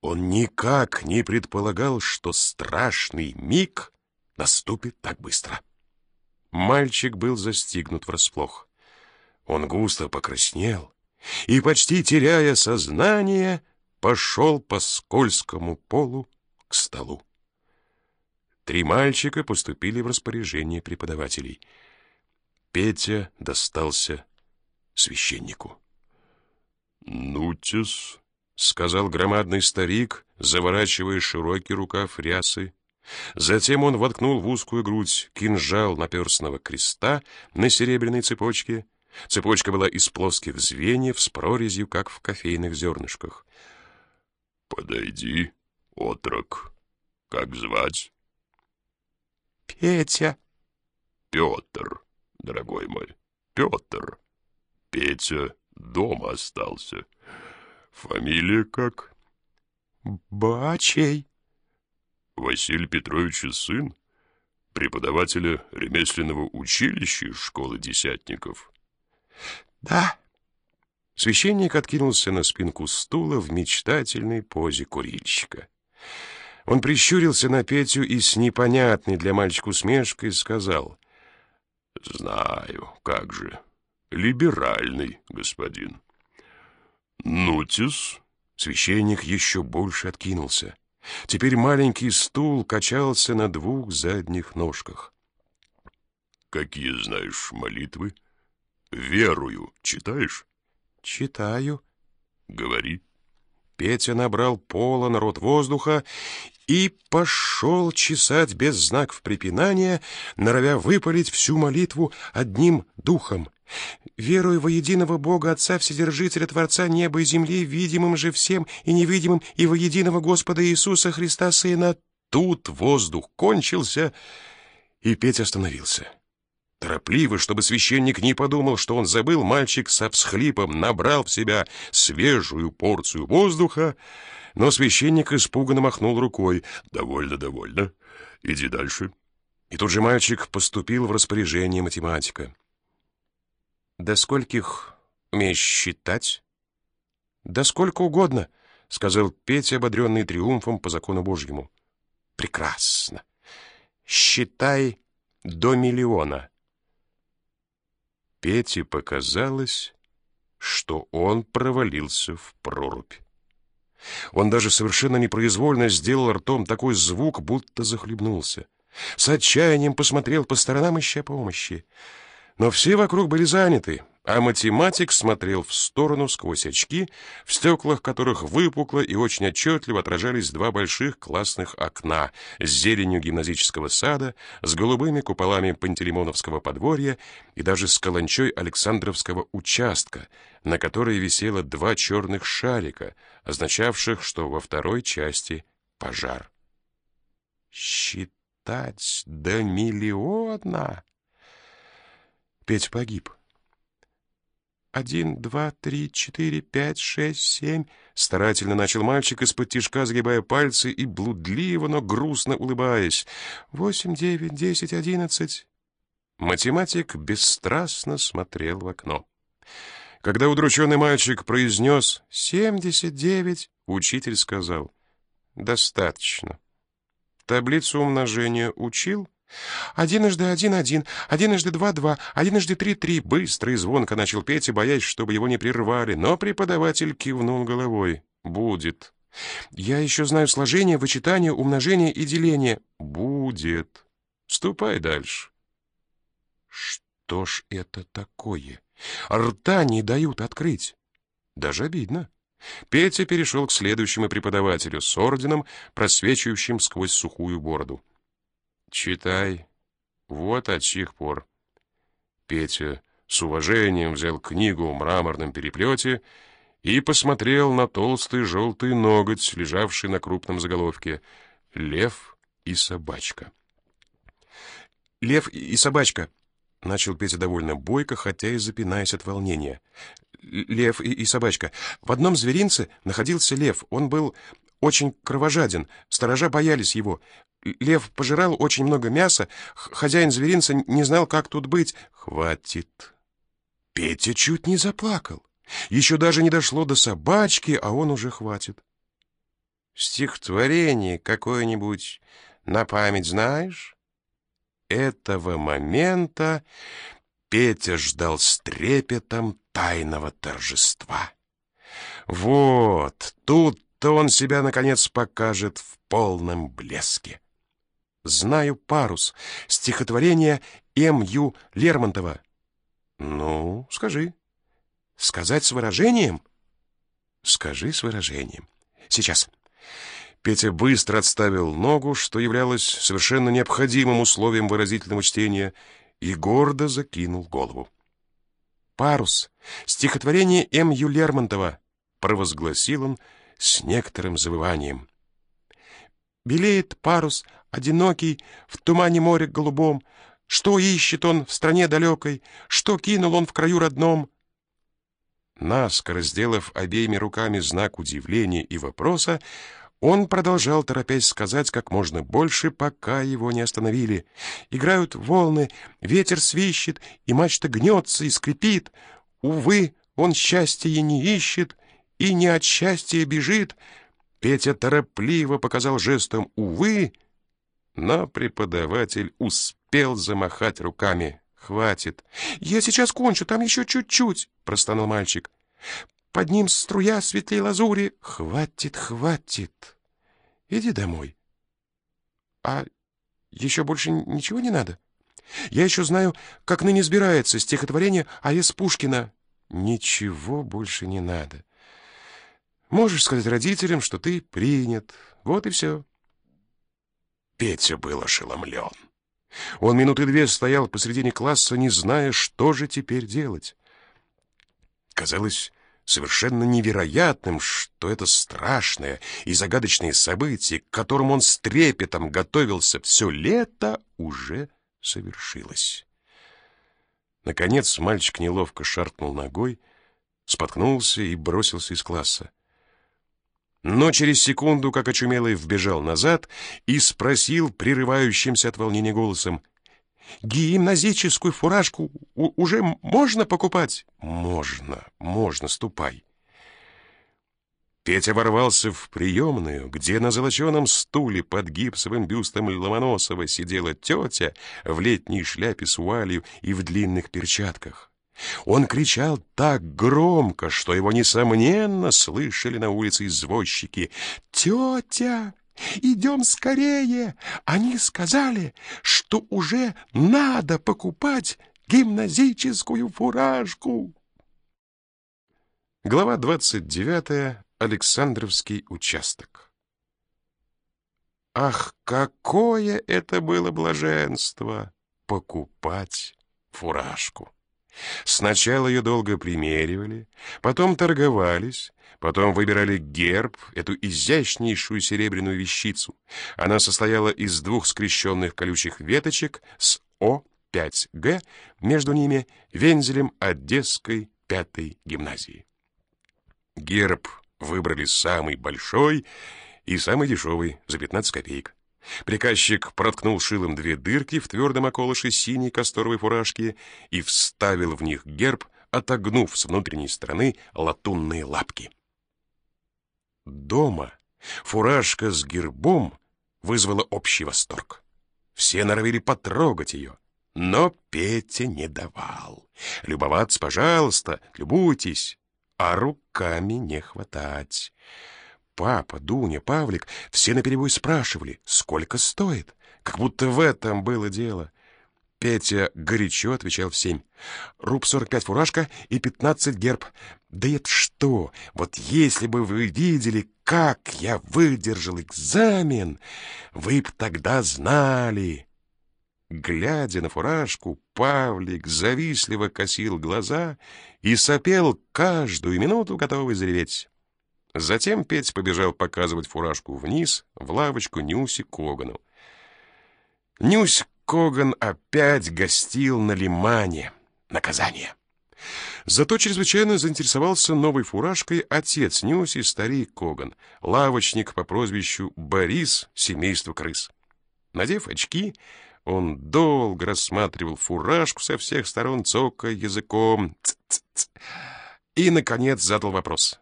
Он никак не предполагал, что страшный миг наступит так быстро. Мальчик был застигнут врасплох. Он густо покраснел и, почти теряя сознание, пошел по скользкому полу к столу. Три мальчика поступили в распоряжение преподавателей. Петя достался священнику. «Нутис», — сказал громадный старик, заворачивая широкий рукав рясы. Затем он воткнул в узкую грудь кинжал наперстного креста на серебряной цепочке. Цепочка была из плоских звеньев с прорезью, как в кофейных зернышках. «Подойди, отрок. Как звать?» «Петя». «Петр, дорогой мой, Петр. Петя дома остался. Фамилия как? Бачей. Василий Петрович сын, преподавателя ремесленного училища из школы десятников. Да. Священник откинулся на спинку стула в мечтательной позе курильщика. Он прищурился на Петю и с непонятной для мальчика усмешкой сказал, «Знаю, как же, либеральный господин». «Нутис?» Священник еще больше откинулся. Теперь маленький стул качался на двух задних ножках. «Какие знаешь молитвы? Верую читаешь?» «Читаю». «Говори». Петя набрал полон рот воздуха и пошел чесать без знаков препинания, норовя выпалить всю молитву одним духом. «Верую во единого Бога, Отца Вседержителя, Творца неба и земли, видимым же всем и невидимым, и во единого Господа Иисуса Христа, Сына». Тут воздух кончился, и Петя остановился. Торопливо, чтобы священник не подумал, что он забыл, мальчик со всхлипом набрал в себя свежую порцию воздуха, но священник испуганно махнул рукой. «Довольно, довольно. Иди дальше». И тут же мальчик поступил в распоряжение математика. «До скольких умеешь считать?» «Да сколько угодно», — сказал Петя, ободренный триумфом по закону Божьему. «Прекрасно. Считай до миллиона». Пете показалось, что он провалился в прорубь. Он даже совершенно непроизвольно сделал ртом такой звук, будто захлебнулся. С отчаянием посмотрел по сторонам, ища помощи. Но все вокруг были заняты, а математик смотрел в сторону сквозь очки, в стеклах которых выпукло и очень отчетливо отражались два больших классных окна с зеленью гимназического сада, с голубыми куполами Пантелеймоновского подворья и даже с каланчой Александровского участка, на которой висело два черных шарика, означавших, что во второй части пожар. «Считать до миллиона!» Петь погиб. «Один, два, три, четыре, пять, шесть, семь...» Старательно начал мальчик из-под тишка, сгибая пальцы и блудливо, но грустно улыбаясь. «Восемь, девять, десять, одиннадцать...» Математик бесстрастно смотрел в окно. Когда удрученный мальчик произнес «семьдесят девять», учитель сказал «достаточно». Таблицу умножения учил? «Одиножды один-один, одиножды два-два, одиножды три-три», быстро и звонко начал Петя, боясь, чтобы его не прервали, но преподаватель кивнул головой. «Будет». «Я еще знаю сложение, вычитание, умножение и деление». «Будет». «Ступай дальше». «Что ж это такое? Рта не дают открыть». Даже обидно. Петя перешел к следующему преподавателю с орденом, просвечивающим сквозь сухую бороду. Читай. Вот от чьих пор. Петя с уважением взял книгу в мраморном переплете и посмотрел на толстый желтый ноготь, лежавший на крупном заголовке «Лев и собачка». «Лев и собачка», — начал Петя довольно бойко, хотя и запинаясь от волнения. «Лев и, и собачка. В одном зверинце находился лев. Он был очень кровожаден. Сторожа боялись его. Лев пожирал очень много мяса. Хозяин зверинца не знал, как тут быть. Хватит. Петя чуть не заплакал. Еще даже не дошло до собачки, а он уже хватит. стихотворение какое-нибудь на память знаешь?» Этого момента Петя ждал с трепетом тайного торжества. Вот, тут-то он себя, наконец, покажет в полном блеске. «Знаю парус» — стихотворение М.Ю. Лермонтова. «Ну, скажи». «Сказать с выражением?» «Скажи с выражением». «Сейчас». Петя быстро отставил ногу, что являлось совершенно необходимым условием выразительного чтения, и гордо закинул голову. «Парус. Стихотворение М. Ю. Лермонтова», — провозгласил он с некоторым завыванием. «Белеет парус, одинокий, в тумане моря голубом. Что ищет он в стране далекой? Что кинул он в краю родном?» Наскоро сделав обеими руками знак удивления и вопроса, он продолжал, торопясь сказать как можно больше, пока его не остановили. Играют волны, ветер свищет, и мачта гнется и скрипит. Увы, он счастья не ищет и не от счастья бежит. Петя торопливо показал жестом «увы», но преподаватель успел замахать руками. «Хватит! Я сейчас кончу, там еще чуть-чуть!» — простонал мальчик. Под ним струя светлей лазури. Хватит, хватит. Иди домой. А еще больше ничего не надо? Я еще знаю, как ныне сбирается стихотворение А.С. Пушкина. Ничего больше не надо. Можешь сказать родителям, что ты принят. Вот и все. Петя был ошеломлен. Он минуты две стоял посредине класса, не зная, что же теперь делать. Казалось, совершенно невероятным, что это страшное и загадочное событие, к которому он с трепетом готовился все лето, уже совершилось. Наконец мальчик неловко шаркнул ногой, споткнулся и бросился из класса. Но через секунду, как очумелый, вбежал назад и спросил прерывающимся от волнения голосом, Гимназическую фуражку уже можно покупать? Можно, можно, ступай. Петя ворвался в приемную, где на золоченом стуле под гипсовым бюстом Ломоносова сидела тетя в летней шляпе с вуалью и в длинных перчатках. Он кричал так громко, что его, несомненно, слышали на улице извозчики. «Тетя! Идем скорее! Они сказали, что уже надо покупать гимназическую фуражку!» Глава 29. Александровский участок. Ах, какое это было блаженство покупать фуражку! Сначала ее долго примеривали, потом торговались, потом выбирали герб, эту изящнейшую серебряную вещицу. Она состояла из двух скрещенных колючих веточек с О5Г, между ними вензелем Одесской пятой гимназии. Герб выбрали самый большой и самый дешевый за 15 копеек. Приказчик проткнул шилом две дырки в твердом околыше синей касторовой фуражки и вставил в них герб, отогнув с внутренней стороны латунные лапки. Дома фуражка с гербом вызвала общий восторг. Все норовили потрогать ее, но Петя не давал. Любоваться, пожалуйста, любуйтесь, а руками не хватать. Папа, Дуня, Павлик все наперебой спрашивали, сколько стоит, как будто в этом было дело. Петя горячо отвечал всем. Руб 45 фуражка и 15 герб. Да это что? Вот если бы вы видели, как я выдержал экзамен, вы б тогда знали. Глядя на фуражку, Павлик завистливо косил глаза и сопел каждую минуту, готовый зареветь. Затем Петь побежал показывать фуражку вниз, в лавочку Нюси Когану. Нюсь Коган опять гостил на лимане. Наказание. Зато чрезвычайно заинтересовался новой фуражкой отец Нюси, старик Коган, лавочник по прозвищу Борис, семейство крыс. Надев очки, он долго рассматривал фуражку со всех сторон, цокая языком, ц -ц -ц, и, наконец, задал вопрос.